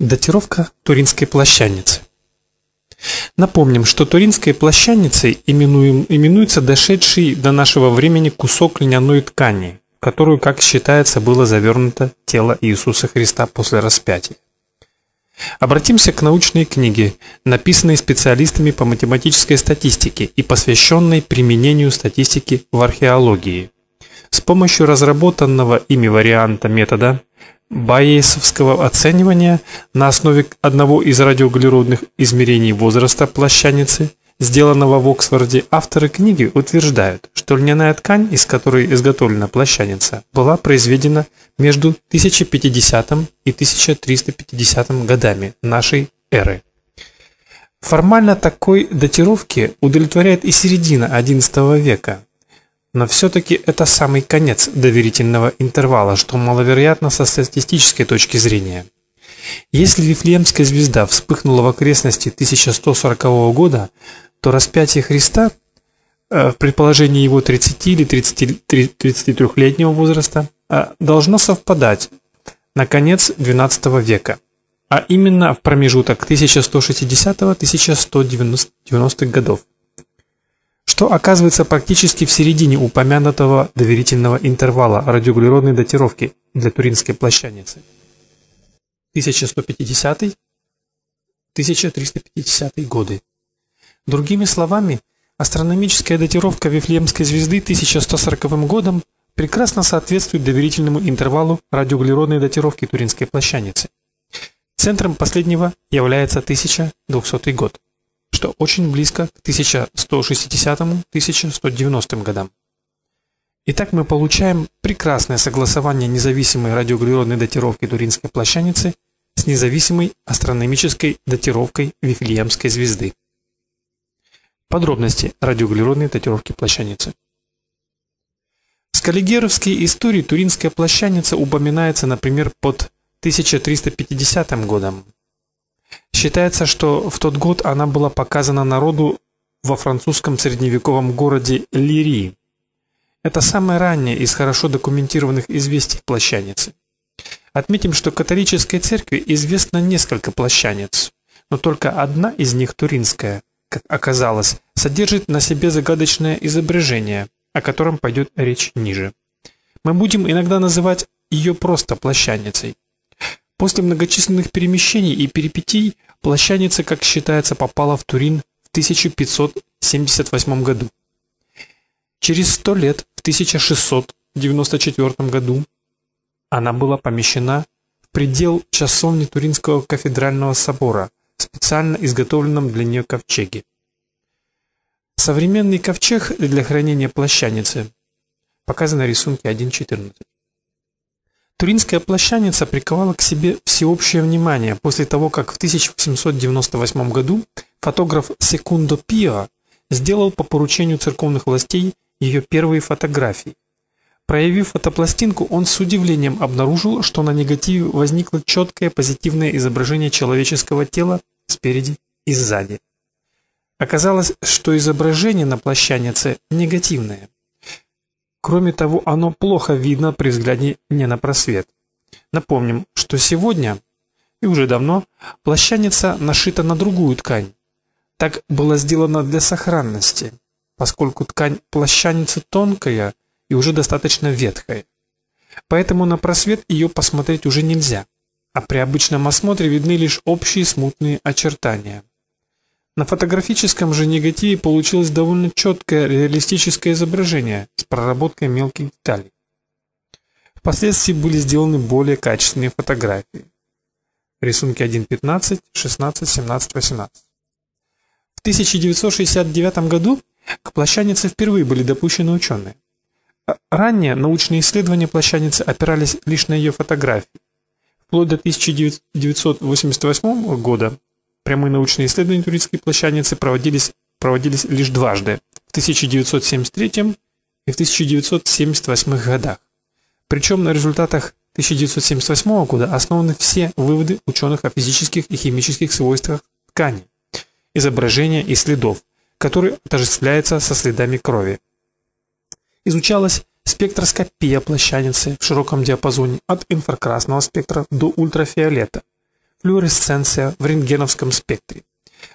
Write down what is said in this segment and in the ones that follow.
Датировка Туринской плащаницы. Напомним, что Туринской плащаницей именуем, именуется дошедший до нашего времени кусок льняной ткани, в которую, как считается, было завернуто тело Иисуса Христа после распятия. Обратимся к научной книге, написанной специалистами по математической статистике и посвященной применению статистики в археологии. С помощью разработанного ими варианта метода Байесовского оценивания на основе одного из радиоуглеродных измерений возраста плащаницы, сделанного в Оксфорде, авторы книги утверждают, что льняная ткань, из которой изготовлена плащаница, была произведена между 1050 и 1350 годами нашей эры. Формально такой датировки удовлетворяет и середина XI века, но все-таки это самый конец доверительного интервала, что маловероятно со статистической точки зрения. Если Вифлеемская звезда вспыхнула в окрестности 1140 года, то распятие Христа э, в предположении его 30 или 33-летнего возраста э, должно совпадать на конец XII века, а именно в промежуток 1160-1190 годов что оказывается практически в середине упомянутого доверительного интервала радиоуглеродной датировки для Туринской плащаницы. 1150-1350 годы. Другими словами, астрономическая датировка Вифлеемской звезды 1140 годом прекрасно соответствует доверительному интервалу радиоуглеродной датировки Туринской плащаницы. Центром последнего является 1200 год что очень близко к 1160-1190 годам. Итак, мы получаем прекрасное согласование независимой радиоуглеродной датировки Туринской плащаницы с независимой астрономической датировкой Вифлеемской звезды. Подробности радиоуглеродной датировки плащаницы. В скаллигеровской истории Туринская плащаница упоминается, например, под 1350 годом, Считается, что в тот год она была показана народу во французском средневековом городе Лири. Это самое раннее из хорошо документированных известий плащаницы. Отметим, что католической церкви известно несколько плащаниц, но только одна из них туринская, как оказалось, содержит на себе загадочное изображение, о котором пойдет речь ниже. Мы будем иногда называть ее просто плащаницей. После многочисленных перемещений и перипетий плащаница, как считается, попала в Турин в 1578 году. Через сто лет, в 1694 году, она была помещена в предел часовни Туринского кафедрального собора в специально изготовленном для нее ковчеге. Современный ковчег для хранения плащаницы показан на рисунке 1.14. Туринская плащаница приковала к себе всеобщее внимание после того, как в 1898 году фотограф Секундо Пио сделал по поручению церковных властей ее первые фотографии. Проявив фотопластинку, он с удивлением обнаружил, что на негативе возникло четкое позитивное изображение человеческого тела спереди и сзади. Оказалось, что изображение на плащанице негативное. Кроме того, оно плохо видно при взгляде не на просвет. Напомним, что сегодня и уже давно плащаница нашита на другую ткань. Так было сделано для сохранности, поскольку ткань плащаницы тонкая и уже достаточно ветхая. Поэтому на просвет ее посмотреть уже нельзя, а при обычном осмотре видны лишь общие смутные очертания. На фотографическом же негативе получилось довольно четкое реалистическое изображение с проработкой мелких деталей. Впоследствии были сделаны более качественные фотографии. Рисунки 1.15, 16, 17, 18. В 1969 году к плащанице впервые были допущены ученые. Ранее научные исследования плащаницы опирались лишь на ее фотографии. Вплоть до 1988 года Прямые научные исследования туристской плащаницы проводились, проводились лишь дважды, в 1973 и в 1978 годах. Причем на результатах 1978 года основаны все выводы ученых о физических и химических свойствах ткани, изображения и следов, которые отождествляются со следами крови. Изучалась спектроскопия плащаницы в широком диапазоне от инфракрасного спектра до ультрафиолета – флуоресценция в рентгеновском спектре.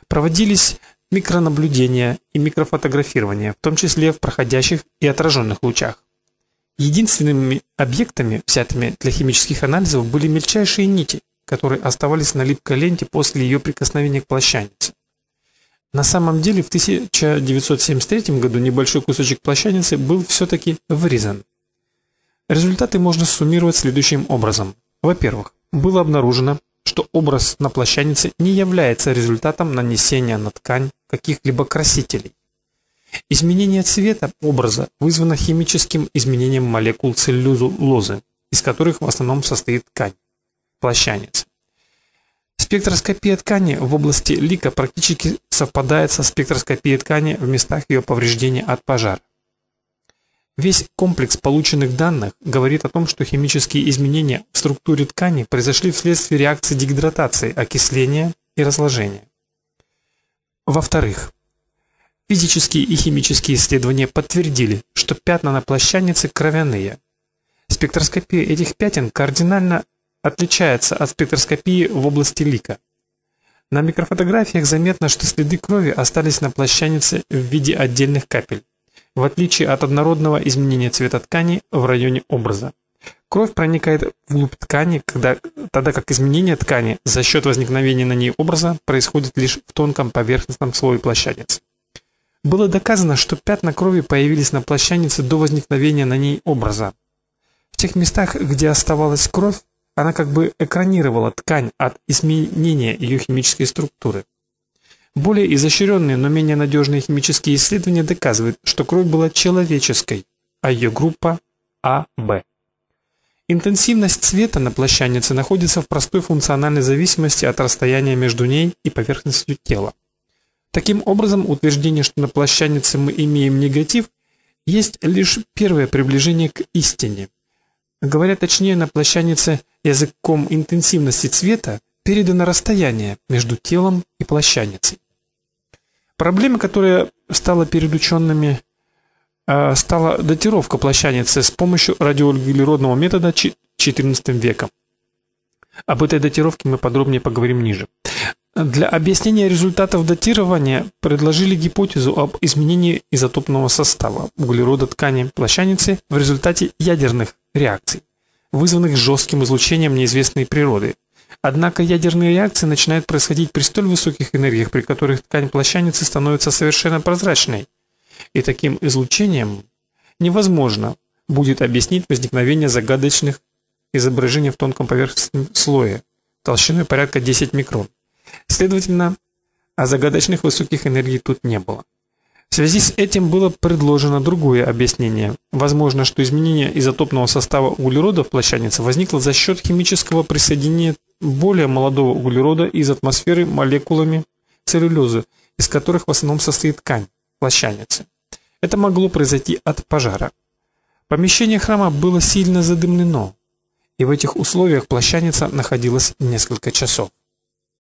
Проводились микронаблюдения и микрофотографирование, в том числе в проходящих и отраженных лучах. Единственными объектами, взятыми для химических анализов, были мельчайшие нити, которые оставались на липкой ленте после ее прикосновения к плащанице. На самом деле в 1973 году небольшой кусочек плащаницы был все-таки вырезан. Результаты можно суммировать следующим образом. Во-первых, было обнаружено, что образ на плащанице не является результатом нанесения на ткань каких-либо красителей. Изменение цвета образа вызвано химическим изменением молекул целлюлозы, из которых в основном состоит ткань плащаницы. Спектроскопия ткани в области лика практически совпадает со спектроскопией ткани в местах ее повреждения от пожара. Весь комплекс полученных данных говорит о том, что химические изменения в структуре ткани произошли вследствие реакции дегидратации, окисления и разложения. Во-вторых, физические и химические исследования подтвердили, что пятна на плащанице кровяные. Спектроскопия этих пятен кардинально отличается от спектроскопии в области лика. На микрофотографиях заметно, что следы крови остались на плащанице в виде отдельных капель в отличие от однородного изменения цвета ткани в районе образа. Кровь проникает вглубь ткани, когда, тогда как изменение ткани за счет возникновения на ней образа происходит лишь в тонком поверхностном слое плащаницы. Было доказано, что пятна крови появились на плащанице до возникновения на ней образа. В тех местах, где оставалась кровь, она как бы экранировала ткань от изменения ее химической структуры. Более изощренные, но менее надежные химические исследования доказывают, что кровь была человеческой, а ее группа АБ. Интенсивность цвета на плащанице находится в простой функциональной зависимости от расстояния между ней и поверхностью тела. Таким образом, утверждение, что на плащанице мы имеем негатив, есть лишь первое приближение к истине. Говоря точнее, на плащанице языком интенсивности цвета передано расстояние между телом и плащаницей. Проблема, которая стала перед учеными, а, стала датировка плащаницы с помощью радиоуглеродного метода XIV века. Об этой датировке мы подробнее поговорим ниже. Для объяснения результатов датирования предложили гипотезу об изменении изотопного состава углерода ткани плащаницы в результате ядерных реакций, вызванных жестким излучением неизвестной природы, Однако ядерные реакции начинают происходить при столь высоких энергиях, при которых ткань плащаницы становится совершенно прозрачной. И таким излучением невозможно будет объяснить возникновение загадочных изображений в тонком поверхностном слое толщиной порядка 10 микрон. Следовательно, а загадочных высоких энергий тут не было. В связи с этим было предложено другое объяснение. Возможно, что изменение изотопного состава углерода в плащанице возникло за счет химического присоединения более молодого углерода из атмосферы молекулами целлюлозы, из которых в основном состоит ткань плащаницы. Это могло произойти от пожара. Помещение храма было сильно задымлено, и в этих условиях плащаница находилась несколько часов.